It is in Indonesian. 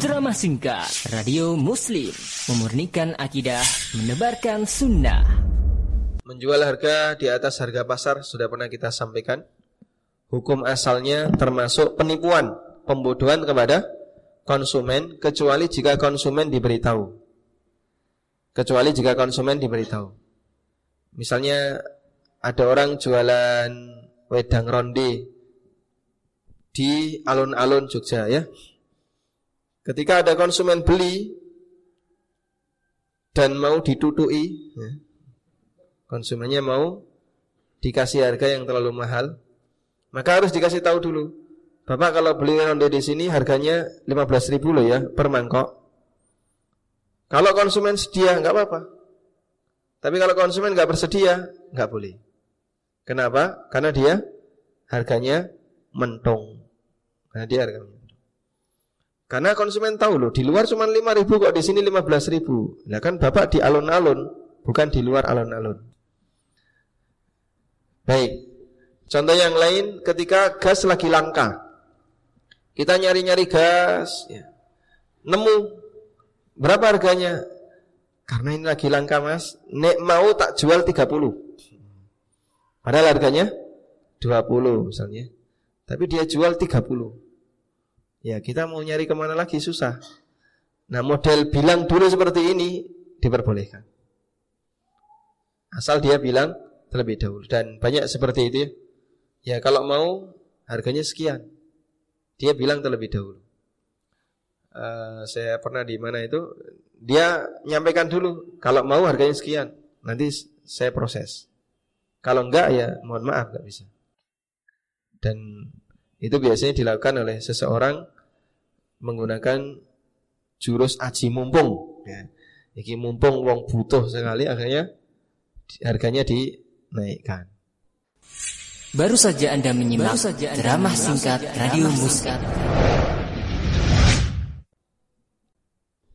Drama singkat Radio Muslim Memurnikan akidah Menebarkan sunnah. Menjual harga di atas harga pasar Sudah pernah kita sampaikan. Hukum asalnya termasuk penipuan Pembodohan kepada konsumen Kecuali jika konsumen diberitahu. Kecuali jika konsumen diberitahu. Misalnya Ada orang jualan Wedang ronde Di alun-alun Jogja ya Ketika ada konsumen beli dan mau ditutui, ya, konsumennya mau dikasih harga yang terlalu mahal, maka harus dikasih tahu dulu. Bapak kalau beli ronde di sini harganya 15 ribu loh ya per mangkok. Kalau konsumen sedia nggak apa-apa. Tapi kalau konsumen nggak bersedia nggak boleh. Kenapa? Karena dia harganya mentung. Karena dia harganya karena konsumen tahu loh, di luar cuma 5 ribu kok di sini 15 ribu. Nah kan bapak di alun-alun, bukan di luar alun-alun. Baik, contoh yang lain ketika gas lagi langka. Kita nyari-nyari gas, ya. nemu berapa harganya? Karena ini lagi langka mas, nek mau tak jual 30. Padahal harganya 20 misalnya. Tapi dia jual 30. Ya kita mau nyari ke mana lagi susah. Nah model bilang dulu seperti ini diperbolehkan. Asal dia bilang terlebih dahulu dan banyak seperti itu ya. Ya kalau mau harganya sekian. Dia bilang terlebih dahulu. Uh, saya pernah di mana itu dia nyampaikan dulu kalau mau harganya sekian nanti saya proses kalau enggak ya mohon maaf enggak bisa dan itu biasanya dilakukan oleh seseorang menggunakan jurus aji mumpung. Ya. Iki mumpung wong butuh sekali akhirnya harganya dinaikkan. Baru saja Anda menyimak Baru saja anda drama singkat Radio Muskat.